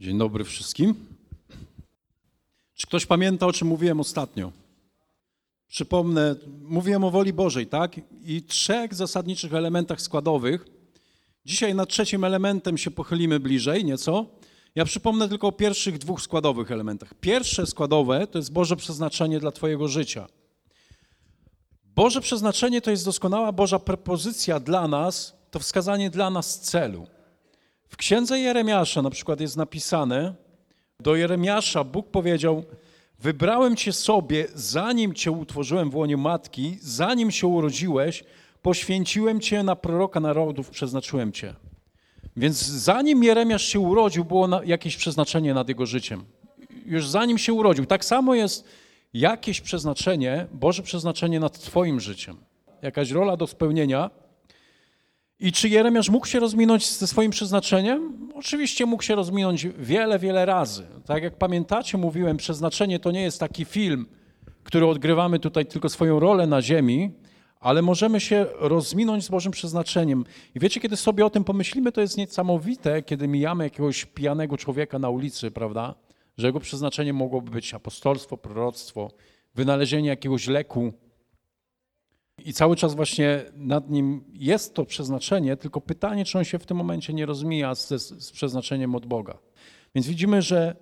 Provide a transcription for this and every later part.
Dzień dobry wszystkim. Czy ktoś pamięta, o czym mówiłem ostatnio? Przypomnę, mówiłem o woli Bożej, tak? I trzech zasadniczych elementach składowych. Dzisiaj nad trzecim elementem się pochylimy bliżej nieco. Ja przypomnę tylko o pierwszych dwóch składowych elementach. Pierwsze składowe to jest Boże przeznaczenie dla Twojego życia. Boże przeznaczenie to jest doskonała Boża propozycja dla nas, to wskazanie dla nas celu. W księdze Jeremiasza na przykład jest napisane, do Jeremiasza Bóg powiedział, wybrałem cię sobie, zanim cię utworzyłem w łonie matki, zanim się urodziłeś, poświęciłem cię na proroka narodów, przeznaczyłem cię. Więc zanim Jeremiasz się urodził, było jakieś przeznaczenie nad jego życiem. Już zanim się urodził. Tak samo jest jakieś przeznaczenie, Boże przeznaczenie nad twoim życiem. Jakaś rola do spełnienia, i czy Jeremiasz mógł się rozminąć ze swoim przeznaczeniem? Oczywiście mógł się rozminąć wiele, wiele razy. Tak jak pamiętacie, mówiłem, przeznaczenie to nie jest taki film, który odgrywamy tutaj tylko swoją rolę na ziemi, ale możemy się rozminąć z Bożym przeznaczeniem. I wiecie, kiedy sobie o tym pomyślimy, to jest niesamowite, kiedy mijamy jakiegoś pijanego człowieka na ulicy, prawda? Że jego przeznaczeniem mogłoby być apostolstwo, proroctwo, wynalezienie jakiegoś leku, i cały czas właśnie nad nim jest to przeznaczenie, tylko pytanie, czy on się w tym momencie nie rozmija z, z przeznaczeniem od Boga. Więc widzimy, że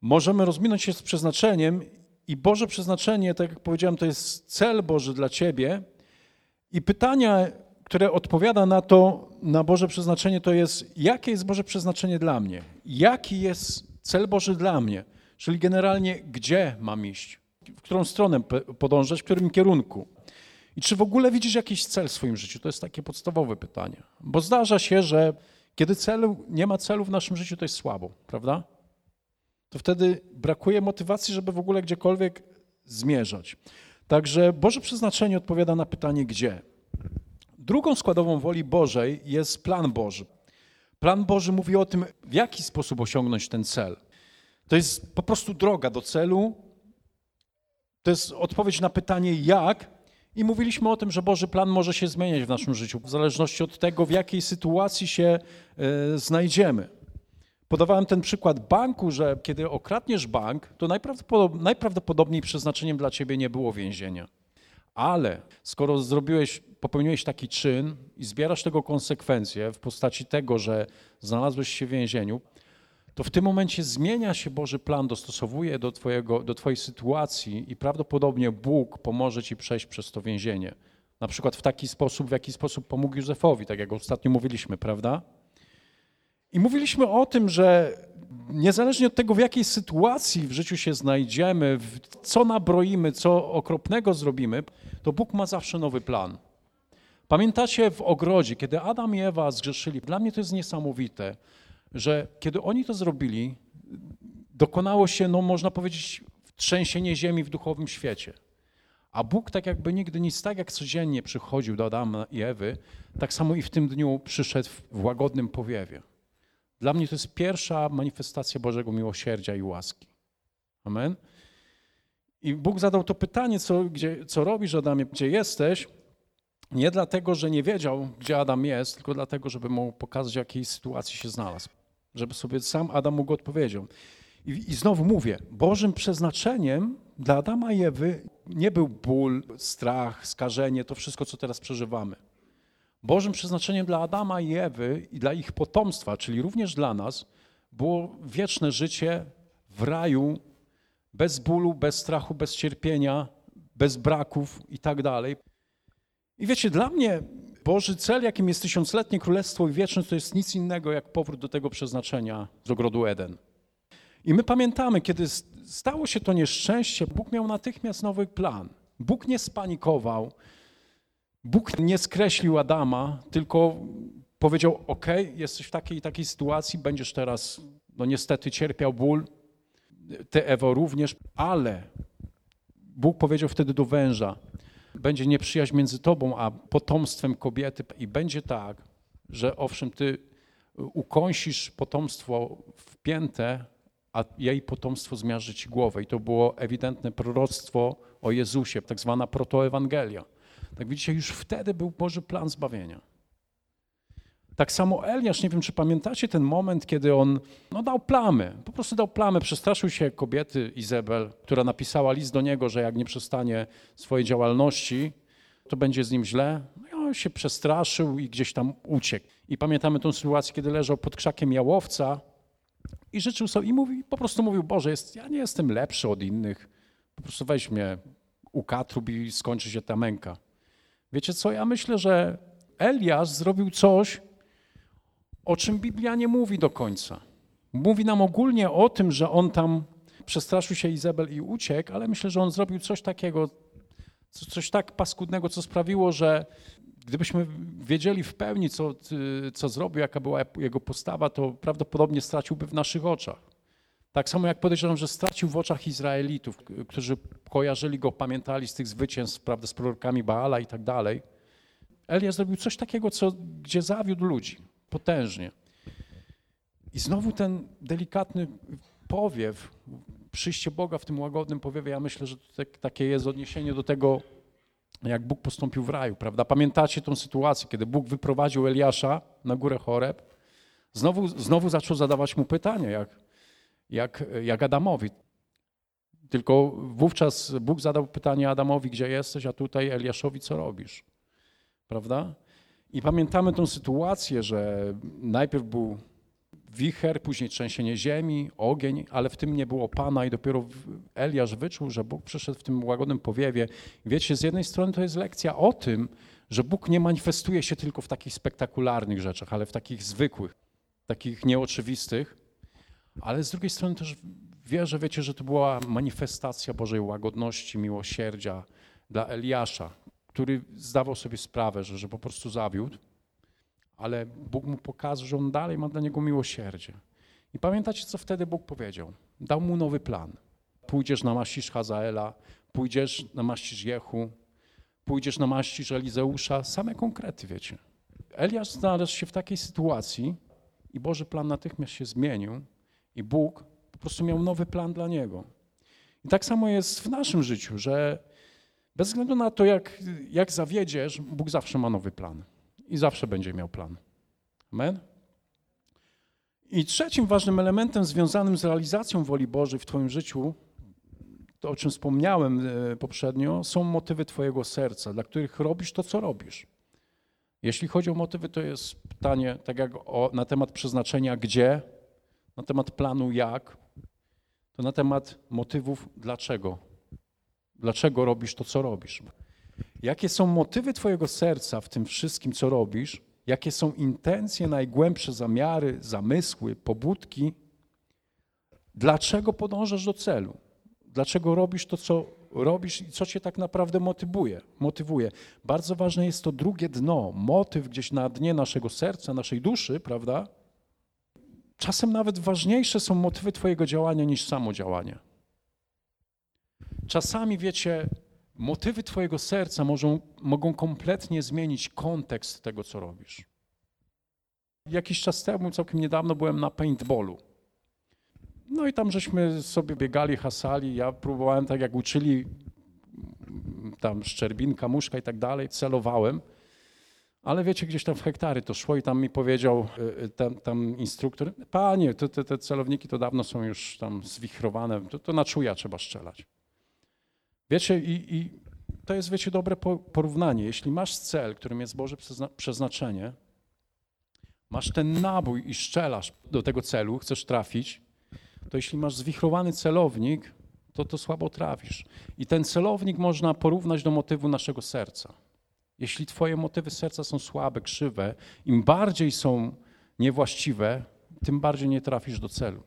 możemy rozminąć się z przeznaczeniem i Boże przeznaczenie, tak jak powiedziałem, to jest cel Boży dla ciebie. I pytanie, które odpowiada na to, na Boże przeznaczenie, to jest, jakie jest Boże przeznaczenie dla mnie? Jaki jest cel Boży dla mnie? Czyli generalnie, gdzie mam iść? W którą stronę podążać, w którym kierunku? I czy w ogóle widzisz jakiś cel w swoim życiu? To jest takie podstawowe pytanie. Bo zdarza się, że kiedy celu, nie ma celu w naszym życiu, to jest słabo, prawda? To wtedy brakuje motywacji, żeby w ogóle gdziekolwiek zmierzać. Także Boże przeznaczenie odpowiada na pytanie gdzie. Drugą składową woli Bożej jest plan Boży. Plan Boży mówi o tym, w jaki sposób osiągnąć ten cel. To jest po prostu droga do celu. To jest odpowiedź na pytanie jak, i mówiliśmy o tym, że Boży plan może się zmieniać w naszym życiu, w zależności od tego, w jakiej sytuacji się e, znajdziemy. Podawałem ten przykład banku, że kiedy okradniesz bank, to najprawdopodobniej przeznaczeniem dla ciebie nie było więzienia. Ale skoro zrobiłeś, popełniłeś taki czyn i zbierasz tego konsekwencje w postaci tego, że znalazłeś się w więzieniu, to w tym momencie zmienia się Boży plan, dostosowuje do, twojego, do Twojej sytuacji i prawdopodobnie Bóg pomoże Ci przejść przez to więzienie. Na przykład w taki sposób, w jaki sposób pomógł Józefowi, tak jak ostatnio mówiliśmy, prawda? I mówiliśmy o tym, że niezależnie od tego, w jakiej sytuacji w życiu się znajdziemy, co nabroimy, co okropnego zrobimy, to Bóg ma zawsze nowy plan. Pamiętacie w ogrodzie, kiedy Adam i Ewa zgrzeszyli? Dla mnie to jest niesamowite że kiedy oni to zrobili, dokonało się, no można powiedzieć, trzęsienie ziemi w duchowym świecie. A Bóg tak jakby nigdy nic, tak jak codziennie przychodził do Adama i Ewy, tak samo i w tym dniu przyszedł w łagodnym powiewie. Dla mnie to jest pierwsza manifestacja Bożego miłosierdzia i łaski. Amen. I Bóg zadał to pytanie, co, gdzie, co robisz, Adamie, gdzie jesteś? Nie dlatego, że nie wiedział, gdzie Adam jest, tylko dlatego, żeby mu pokazać, w jakiej sytuacji się znalazł żeby sobie sam Adam mógł odpowiedzieć. I, I znowu mówię, Bożym przeznaczeniem dla Adama i Ewy nie był ból, strach, skażenie, to wszystko, co teraz przeżywamy. Bożym przeznaczeniem dla Adama i Ewy i dla ich potomstwa, czyli również dla nas, było wieczne życie w raju, bez bólu, bez strachu, bez cierpienia, bez braków i tak dalej. I wiecie, dla mnie Boży cel, jakim jest tysiącletnie królestwo i wieczność, to jest nic innego jak powrót do tego przeznaczenia z ogrodu Eden. I my pamiętamy, kiedy stało się to nieszczęście, Bóg miał natychmiast nowy plan. Bóg nie spanikował, Bóg nie skreślił Adama, tylko powiedział: OK, jesteś w takiej i takiej sytuacji, będziesz teraz, no niestety, cierpiał ból, ty Ewo również, ale Bóg powiedział wtedy do węża: będzie nieprzyjaźń między tobą a potomstwem kobiety i będzie tak, że owszem, ty ukąsisz potomstwo w a jej potomstwo zmiarzy ci głowę. I to było ewidentne proroctwo o Jezusie, tak zwana protoewangelia. Tak widzicie, już wtedy był Boży plan zbawienia. Tak samo Eliasz, nie wiem czy pamiętacie ten moment, kiedy on no, dał plamę, po prostu dał plamę, przestraszył się kobiety Izabel, która napisała list do niego, że jak nie przestanie swojej działalności, to będzie z nim źle. No on się przestraszył i gdzieś tam uciekł. I pamiętamy tą sytuację, kiedy leżał pod krzakiem jałowca i życzył sobie i mówi, po prostu mówił, Boże, jest, ja nie jestem lepszy od innych, po prostu weź mnie, ukatrub i skończy się ta męka. Wiecie co, ja myślę, że Eliasz zrobił coś, o czym Biblia nie mówi do końca. Mówi nam ogólnie o tym, że on tam przestraszył się Izabel i uciekł, ale myślę, że on zrobił coś takiego, coś tak paskudnego, co sprawiło, że gdybyśmy wiedzieli w pełni, co, co zrobił, jaka była jego postawa, to prawdopodobnie straciłby w naszych oczach. Tak samo jak podejrzewam, że stracił w oczach Izraelitów, którzy kojarzyli go, pamiętali z tych zwycięstw, prawda, z prorokami Baala i tak dalej. Elias zrobił coś takiego, co, gdzie zawiódł ludzi potężnie. I znowu ten delikatny powiew, przyjście Boga w tym łagodnym powiewie, ja myślę, że to tak, takie jest odniesienie do tego, jak Bóg postąpił w raju, prawda? Pamiętacie tą sytuację, kiedy Bóg wyprowadził Eliasza na górę Choreb? Znowu, znowu zaczął zadawać mu pytania, jak, jak, jak Adamowi. Tylko wówczas Bóg zadał pytanie Adamowi, gdzie jesteś, a tutaj Eliaszowi, co robisz? Prawda? I pamiętamy tą sytuację, że najpierw był wicher, później trzęsienie ziemi, ogień, ale w tym nie było Pana i dopiero Eliasz wyczuł, że Bóg przyszedł w tym łagodnym powiewie. Wiecie, z jednej strony to jest lekcja o tym, że Bóg nie manifestuje się tylko w takich spektakularnych rzeczach, ale w takich zwykłych, takich nieoczywistych, ale z drugiej strony też wierzę, wiecie, że to była manifestacja Bożej łagodności, miłosierdzia dla Eliasza, który zdawał sobie sprawę, że, że po prostu zawiódł, ale Bóg mu pokazał, że on dalej ma dla niego miłosierdzie. I pamiętacie, co wtedy Bóg powiedział? Dał mu nowy plan. Pójdziesz na maścisz Hazaela, pójdziesz na maścisz Jehu, pójdziesz na maścisz Elizeusza, same konkrety, wiecie. Eliasz znalazł się w takiej sytuacji i Boży plan natychmiast się zmienił i Bóg po prostu miał nowy plan dla niego. I tak samo jest w naszym życiu, że bez względu na to, jak, jak zawiedziesz, Bóg zawsze ma nowy plan i zawsze będzie miał plan. Amen? I trzecim ważnym elementem związanym z realizacją woli Bożej w Twoim życiu, to o czym wspomniałem e, poprzednio, są motywy Twojego serca, dla których robisz to, co robisz. Jeśli chodzi o motywy, to jest pytanie tak jak o, na temat przeznaczenia gdzie, na temat planu jak, to na temat motywów dlaczego. Dlaczego robisz to, co robisz? Jakie są motywy Twojego serca w tym wszystkim, co robisz? Jakie są intencje, najgłębsze zamiary, zamysły, pobudki? Dlaczego podążasz do celu? Dlaczego robisz to, co robisz i co cię tak naprawdę motywuje? motywuje? Bardzo ważne jest to drugie dno, motyw gdzieś na dnie naszego serca, naszej duszy, prawda? Czasem nawet ważniejsze są motywy Twojego działania niż samo działanie. Czasami, wiecie, motywy Twojego serca mogą, mogą kompletnie zmienić kontekst tego, co robisz. Jakiś czas temu, całkiem niedawno byłem na paintballu. No i tam żeśmy sobie biegali, hasali. Ja próbowałem tak jak uczyli tam szczerbinka, muszka i tak dalej, celowałem. Ale wiecie, gdzieś tam w hektary to szło i tam mi powiedział y, y, tam, tam instruktor, panie, te, te, te, celowniki to dawno są już tam zwichrowane, to, to na czuja trzeba strzelać. Wiecie, i, i to jest, wiecie, dobre porównanie. Jeśli masz cel, którym jest Boże przeznaczenie, masz ten nabój i strzelasz do tego celu, chcesz trafić, to jeśli masz zwichrowany celownik, to to słabo trafisz. I ten celownik można porównać do motywu naszego serca. Jeśli twoje motywy serca są słabe, krzywe, im bardziej są niewłaściwe, tym bardziej nie trafisz do celu.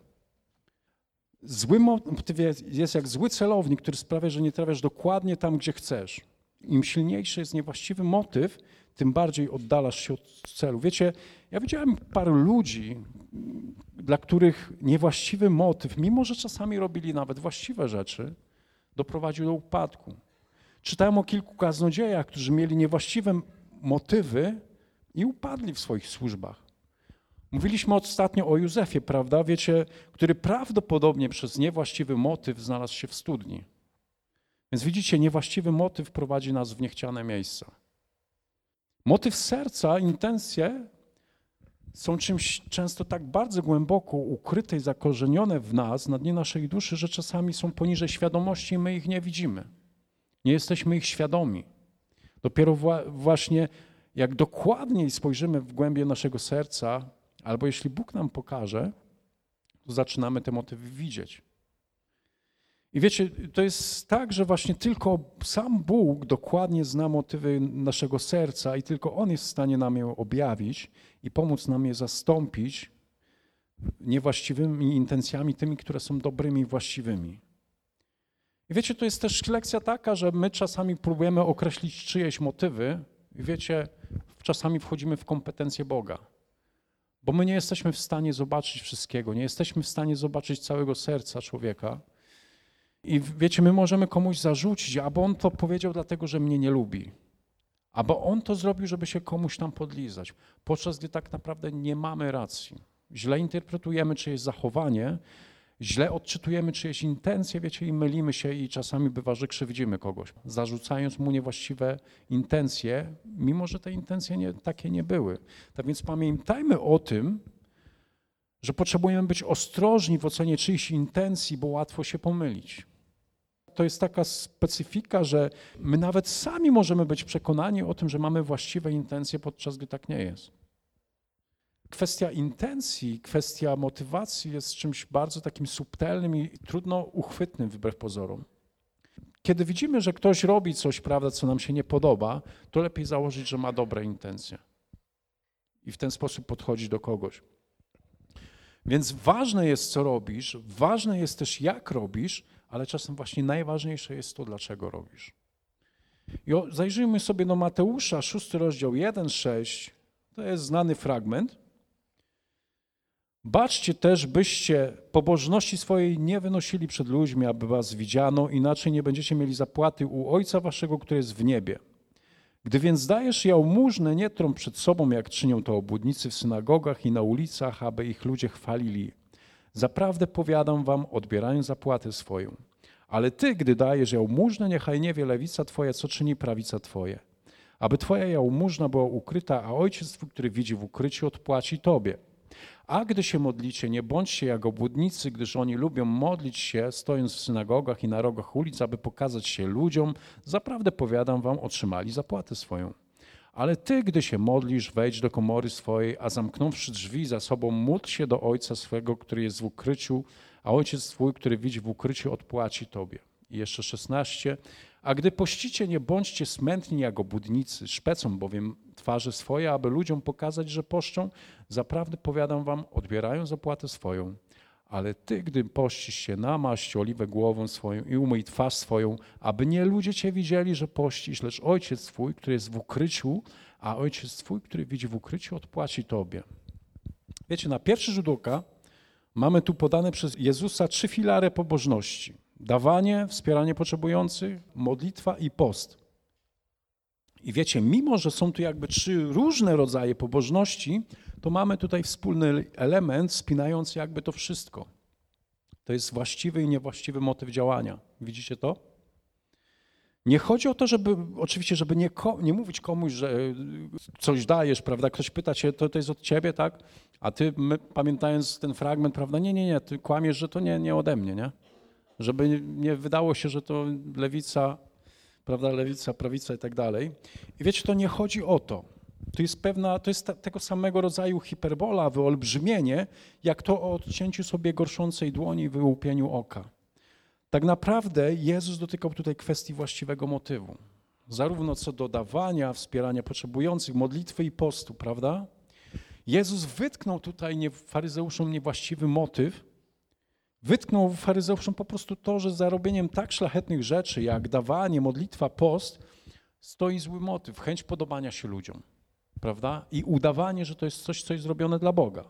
Zły motyw jest jak zły celownik, który sprawia, że nie trafiasz dokładnie tam, gdzie chcesz. Im silniejszy jest niewłaściwy motyw, tym bardziej oddalasz się od celu. Wiecie, ja widziałem paru ludzi, dla których niewłaściwy motyw, mimo że czasami robili nawet właściwe rzeczy, doprowadził do upadku. Czytałem o kilku kaznodziejach, którzy mieli niewłaściwe motywy i upadli w swoich służbach. Mówiliśmy ostatnio o Józefie, prawda? Wiecie, który prawdopodobnie przez niewłaściwy motyw znalazł się w studni. Więc widzicie, niewłaściwy motyw prowadzi nas w niechciane miejsca. Motyw serca, intencje są czymś często tak bardzo głęboko ukryte i zakorzenione w nas, na dnie naszej duszy, że czasami są poniżej świadomości i my ich nie widzimy. Nie jesteśmy ich świadomi. Dopiero właśnie jak dokładniej spojrzymy w głębie naszego serca, albo jeśli Bóg nam pokaże, to zaczynamy te motywy widzieć. I wiecie, to jest tak, że właśnie tylko sam Bóg dokładnie zna motywy naszego serca i tylko On jest w stanie nam je objawić i pomóc nam je zastąpić niewłaściwymi intencjami, tymi, które są dobrymi i właściwymi. I wiecie, to jest też lekcja taka, że my czasami próbujemy określić czyjeś motywy i wiecie, czasami wchodzimy w kompetencje Boga. Bo my nie jesteśmy w stanie zobaczyć wszystkiego, nie jesteśmy w stanie zobaczyć całego serca człowieka. I wiecie, my możemy komuś zarzucić, albo on to powiedział dlatego, że mnie nie lubi. Albo on to zrobił, żeby się komuś tam podlizać, podczas gdy tak naprawdę nie mamy racji. Źle interpretujemy czyjeś zachowanie, źle odczytujemy czyjeś intencje, wiecie, i mylimy się i czasami bywa, że krzywdzimy kogoś, zarzucając mu niewłaściwe intencje, mimo że te intencje nie, takie nie były. Tak więc pamiętajmy o tym, że potrzebujemy być ostrożni w ocenie czyichś intencji, bo łatwo się pomylić. To jest taka specyfika, że my nawet sami możemy być przekonani o tym, że mamy właściwe intencje, podczas gdy tak nie jest. Kwestia intencji, kwestia motywacji jest czymś bardzo takim subtelnym i trudno uchwytnym wbrew pozorom. Kiedy widzimy, że ktoś robi coś, prawda, co nam się nie podoba, to lepiej założyć, że ma dobre intencje. I w ten sposób podchodzić do kogoś. Więc ważne jest, co robisz, ważne jest też, jak robisz, ale czasem właśnie najważniejsze jest to, dlaczego robisz. I zajrzyjmy sobie do Mateusza, szósty rozdział 1-6. To jest znany fragment. Baczcie też, byście pobożności swojej nie wynosili przed ludźmi, aby was widziano, inaczej nie będziecie mieli zapłaty u Ojca waszego, który jest w niebie. Gdy więc dajesz jałmużnę, nie trąb przed sobą, jak czynią to obłudnicy w synagogach i na ulicach, aby ich ludzie chwalili. Zaprawdę powiadam wam, odbierają zapłatę swoją. Ale ty, gdy dajesz jałmużnę, niechaj nie wie lewica twoja, co czyni prawica twoje. Aby twoja jałmużna była ukryta, a ojciec twój, który widzi w ukryciu, odpłaci tobie. A gdy się modlicie, nie bądźcie jak obłudnicy, gdyż oni lubią modlić się, stojąc w synagogach i na rogach ulic, aby pokazać się ludziom. Zaprawdę powiadam wam, otrzymali zapłatę swoją. Ale ty, gdy się modlisz, wejdź do komory swojej, a zamknąwszy drzwi za sobą, módl się do Ojca swego, który jest w ukryciu, a Ojciec Twój, który widzi w ukryciu, odpłaci Tobie. I jeszcze 16. A gdy pościcie, nie bądźcie smętni jak obudnicy, szpecą bowiem twarze swoje, aby ludziom pokazać, że poszczą. Zaprawdę powiadam wam, odbierają zapłatę swoją. Ale ty, gdy pościsz się, namaść oliwę głową swoją i umyj twarz swoją, aby nie ludzie cię widzieli, że pościsz, lecz Ojciec Twój, który jest w ukryciu, a Ojciec Twój, który widzi w ukryciu, odpłaci Tobie. Wiecie, na pierwszy rzut oka mamy tu podane przez Jezusa trzy filary pobożności. Dawanie, wspieranie potrzebujących, modlitwa i post. I wiecie, mimo że są tu jakby trzy różne rodzaje pobożności, to mamy tutaj wspólny element spinający jakby to wszystko. To jest właściwy i niewłaściwy motyw działania. Widzicie to? Nie chodzi o to, żeby, oczywiście, żeby nie, nie mówić komuś, że coś dajesz, prawda? Ktoś pyta cię, to, to jest od ciebie, tak? A ty, my, pamiętając ten fragment, prawda? Nie, nie, nie, ty kłamiesz, że to nie, nie ode mnie, nie? Żeby nie wydało się, że to lewica prawda, lewica, prawica i tak dalej. I wiecie, to nie chodzi o to. To jest pewna, to jest tego samego rodzaju hiperbola, wyolbrzymienie, jak to o odcięciu sobie gorszącej dłoni i wyłupieniu oka. Tak naprawdę Jezus dotykał tutaj kwestii właściwego motywu. Zarówno co do dawania, wspierania potrzebujących, modlitwy i postu, prawda? Jezus wytknął tutaj nie, faryzeuszom niewłaściwy motyw, Wytknął faryzeuszom po prostu to, że za robieniem tak szlachetnych rzeczy jak dawanie, modlitwa, post stoi zły motyw, chęć podobania się ludziom, prawda? I udawanie, że to jest coś, co jest zrobione dla Boga.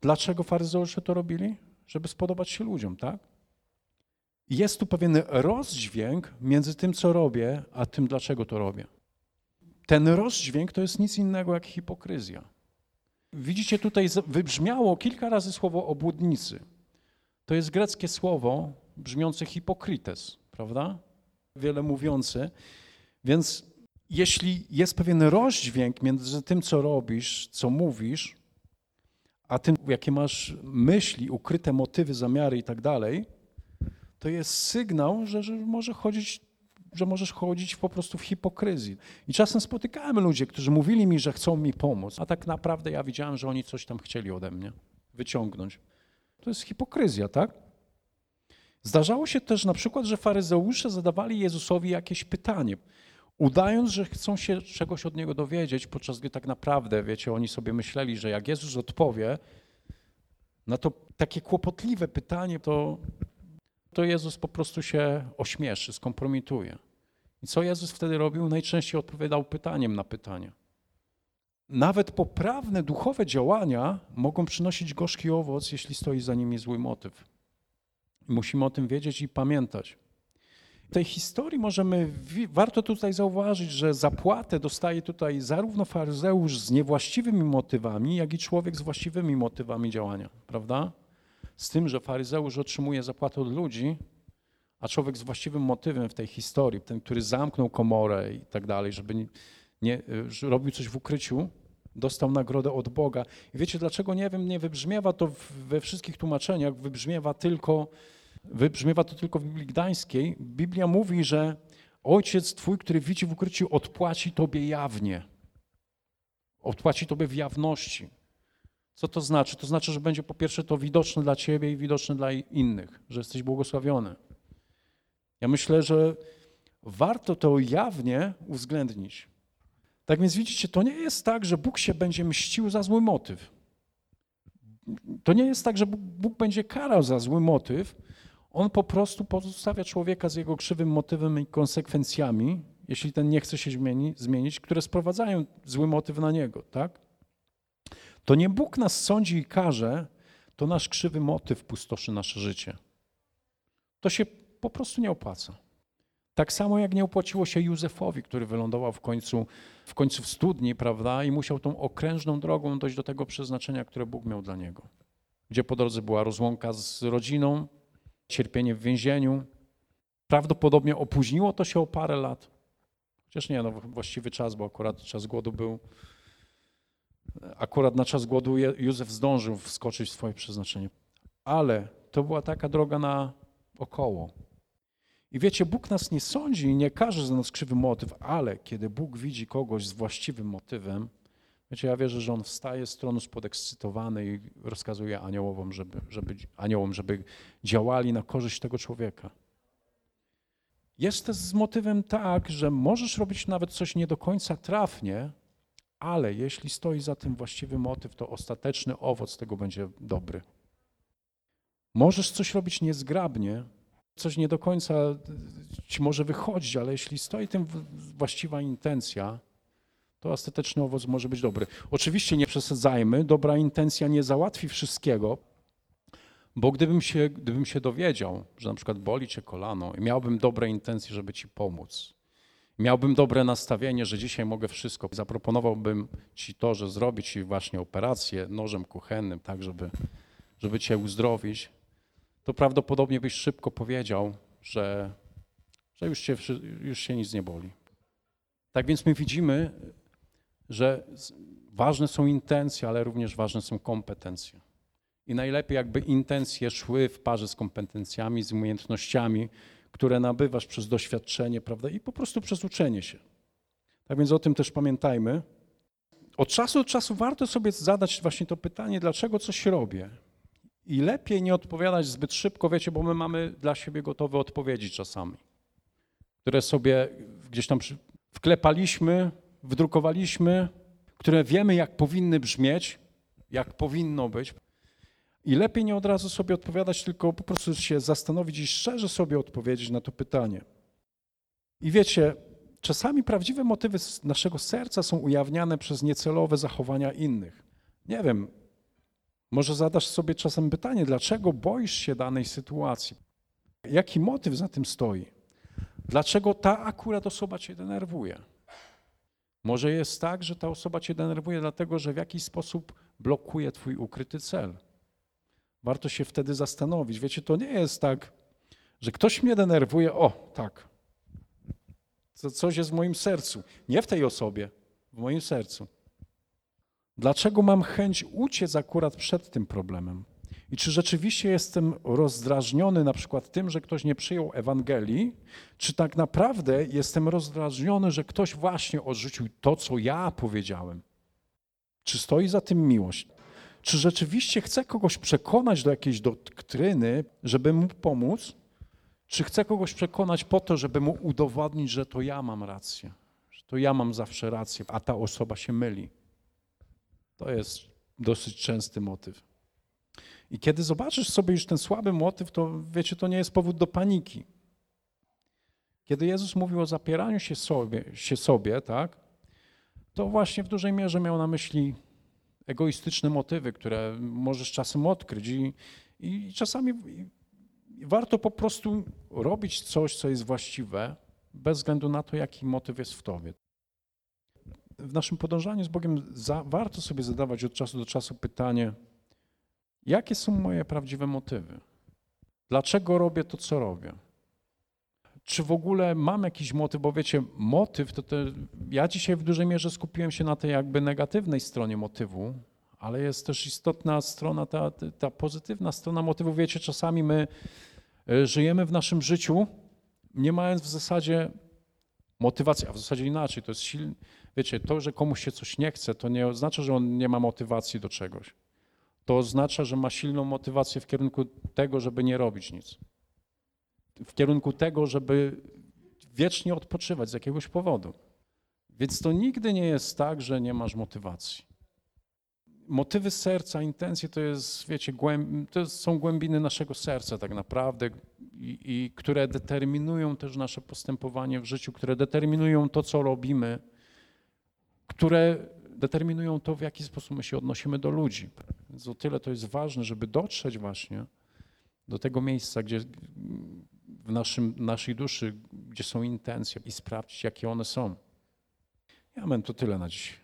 Dlaczego faryzeusze to robili? Żeby spodobać się ludziom, tak? Jest tu pewien rozdźwięk między tym, co robię, a tym, dlaczego to robię. Ten rozdźwięk to jest nic innego jak hipokryzja. Widzicie, tutaj wybrzmiało kilka razy słowo obłudnicy. To jest greckie słowo brzmiące hipokrytes, prawda? Wiele mówiące. Więc jeśli jest pewien rozdźwięk między tym, co robisz, co mówisz, a tym, jakie masz myśli, ukryte motywy, zamiary i tak dalej, to jest sygnał, że, że może chodzić że możesz chodzić po prostu w hipokryzji. I czasem spotykałem ludzi, którzy mówili mi, że chcą mi pomóc, a tak naprawdę ja widziałem, że oni coś tam chcieli ode mnie wyciągnąć. To jest hipokryzja, tak? Zdarzało się też na przykład, że faryzeusze zadawali Jezusowi jakieś pytanie, udając, że chcą się czegoś od niego dowiedzieć, podczas gdy tak naprawdę, wiecie, oni sobie myśleli, że jak Jezus odpowie na to takie kłopotliwe pytanie, to to Jezus po prostu się ośmieszy, skompromituje. I co Jezus wtedy robił? Najczęściej odpowiadał pytaniem na pytanie. Nawet poprawne duchowe działania mogą przynosić gorzki owoc, jeśli stoi za nimi zły motyw. Musimy o tym wiedzieć i pamiętać. W tej historii możemy, warto tutaj zauważyć, że zapłatę dostaje tutaj zarówno faryzeusz z niewłaściwymi motywami, jak i człowiek z właściwymi motywami działania, prawda? z tym, że faryzeusz otrzymuje zapłatę od ludzi, a człowiek z właściwym motywem w tej historii, ten, który zamknął komorę i tak dalej, żeby nie, nie robił coś w ukryciu, dostał nagrodę od Boga. I wiecie dlaczego? Nie wiem, nie wybrzmiewa to we wszystkich tłumaczeniach, wybrzmiewa tylko, wybrzmiewa to tylko w Biblii Gdańskiej. Biblia mówi, że Ojciec Twój, który widzi w ukryciu, odpłaci Tobie jawnie. Odpłaci Tobie w jawności. Co to znaczy? To znaczy, że będzie po pierwsze to widoczne dla ciebie i widoczne dla innych, że jesteś błogosławiony. Ja myślę, że warto to jawnie uwzględnić. Tak więc widzicie, to nie jest tak, że Bóg się będzie mścił za zły motyw. To nie jest tak, że Bóg będzie karał za zły motyw. On po prostu pozostawia człowieka z jego krzywym motywem i konsekwencjami, jeśli ten nie chce się zmienić, które sprowadzają zły motyw na niego, tak? To nie Bóg nas sądzi i karze, to nasz krzywy motyw pustoszy nasze życie. To się po prostu nie opłaca. Tak samo jak nie opłaciło się Józefowi, który wylądował w końcu, w końcu w studni, prawda, i musiał tą okrężną drogą dojść do tego przeznaczenia, które Bóg miał dla niego. Gdzie po drodze była rozłąka z rodziną, cierpienie w więzieniu. Prawdopodobnie opóźniło to się o parę lat. Chociaż nie, no właściwy czas, bo akurat czas głodu był Akurat na czas głodu Józef zdążył wskoczyć w swoje przeznaczenie. Ale to była taka droga na około. I wiecie, Bóg nas nie sądzi i nie każe za nas krzywy motyw, ale kiedy Bóg widzi kogoś z właściwym motywem, wiecie, ja wierzę, że On wstaje z tronu podekscytowany i rozkazuje aniołom, żeby, żeby, aniołom, żeby działali na korzyść tego człowieka. Jest z motywem tak, że możesz robić nawet coś nie do końca trafnie, ale jeśli stoi za tym właściwy motyw, to ostateczny owoc tego będzie dobry. Możesz coś robić niezgrabnie, coś nie do końca ci może wychodzić, ale jeśli stoi tym właściwa intencja, to ostateczny owoc może być dobry. Oczywiście nie przesadzajmy, dobra intencja nie załatwi wszystkiego, bo gdybym się, gdybym się dowiedział, że na przykład boli cię kolano i miałbym dobre intencje, żeby ci pomóc, miałbym dobre nastawienie, że dzisiaj mogę wszystko, zaproponowałbym ci to, że zrobić ci właśnie operację nożem kuchennym, tak, żeby, żeby cię uzdrowić, to prawdopodobnie byś szybko powiedział, że, że już, cię, już się nic nie boli. Tak więc my widzimy, że ważne są intencje, ale również ważne są kompetencje. I najlepiej jakby intencje szły w parze z kompetencjami, z umiejętnościami, które nabywasz przez doświadczenie, prawda, i po prostu przez uczenie się. Tak więc o tym też pamiętajmy. Od czasu do czasu warto sobie zadać właśnie to pytanie, dlaczego coś robię. I lepiej nie odpowiadać zbyt szybko, wiecie, bo my mamy dla siebie gotowe odpowiedzi czasami, które sobie gdzieś tam wklepaliśmy, wdrukowaliśmy, które wiemy, jak powinny brzmieć, jak powinno być. I lepiej nie od razu sobie odpowiadać, tylko po prostu się zastanowić i szczerze sobie odpowiedzieć na to pytanie. I wiecie, czasami prawdziwe motywy naszego serca są ujawniane przez niecelowe zachowania innych. Nie wiem, może zadasz sobie czasem pytanie, dlaczego boisz się danej sytuacji? Jaki motyw za tym stoi? Dlaczego ta akurat osoba cię denerwuje? Może jest tak, że ta osoba cię denerwuje dlatego, że w jakiś sposób blokuje twój ukryty cel. Warto się wtedy zastanowić. Wiecie, to nie jest tak, że ktoś mnie denerwuje, o tak, To coś jest w moim sercu. Nie w tej osobie, w moim sercu. Dlaczego mam chęć uciec akurat przed tym problemem? I czy rzeczywiście jestem rozdrażniony na przykład tym, że ktoś nie przyjął Ewangelii, czy tak naprawdę jestem rozdrażniony, że ktoś właśnie odrzucił to, co ja powiedziałem? Czy stoi za tym miłość? Czy rzeczywiście chcę kogoś przekonać do jakiejś doktryny, żeby mu pomóc? Czy chcę kogoś przekonać po to, żeby mu udowodnić, że to ja mam rację, że to ja mam zawsze rację, a ta osoba się myli? To jest dosyć częsty motyw. I kiedy zobaczysz sobie już ten słaby motyw, to wiecie, to nie jest powód do paniki. Kiedy Jezus mówił o zapieraniu się sobie, się sobie tak, to właśnie w dużej mierze miał na myśli egoistyczne motywy, które możesz czasem odkryć i, i czasami warto po prostu robić coś, co jest właściwe, bez względu na to, jaki motyw jest w tobie. W naszym podążaniu z Bogiem za, warto sobie zadawać od czasu do czasu pytanie, jakie są moje prawdziwe motywy? Dlaczego robię to, co robię? Czy w ogóle mam jakiś motyw? Bo wiecie, motyw to te, ja dzisiaj w dużej mierze skupiłem się na tej jakby negatywnej stronie motywu, ale jest też istotna strona, ta, ta pozytywna strona motywu. Wiecie, czasami my e, żyjemy w naszym życiu, nie mając w zasadzie motywacji, a w zasadzie inaczej. To jest silny, wiecie, to, że komuś się coś nie chce, to nie oznacza, że on nie ma motywacji do czegoś. To oznacza, że ma silną motywację w kierunku tego, żeby nie robić nic. W kierunku tego, żeby wiecznie odpoczywać z jakiegoś powodu. Więc to nigdy nie jest tak, że nie masz motywacji motywy serca, intencje to jest, wiecie, głęb, to są głębiny naszego serca tak naprawdę i, i, które determinują też nasze postępowanie w życiu, które determinują to, co robimy, które determinują to, w jaki sposób my się odnosimy do ludzi. Więc o tyle to jest ważne, żeby dotrzeć właśnie do tego miejsca, gdzie w naszym, naszej duszy, gdzie są intencje i sprawdzić, jakie one są. Amen, to tyle na dziś.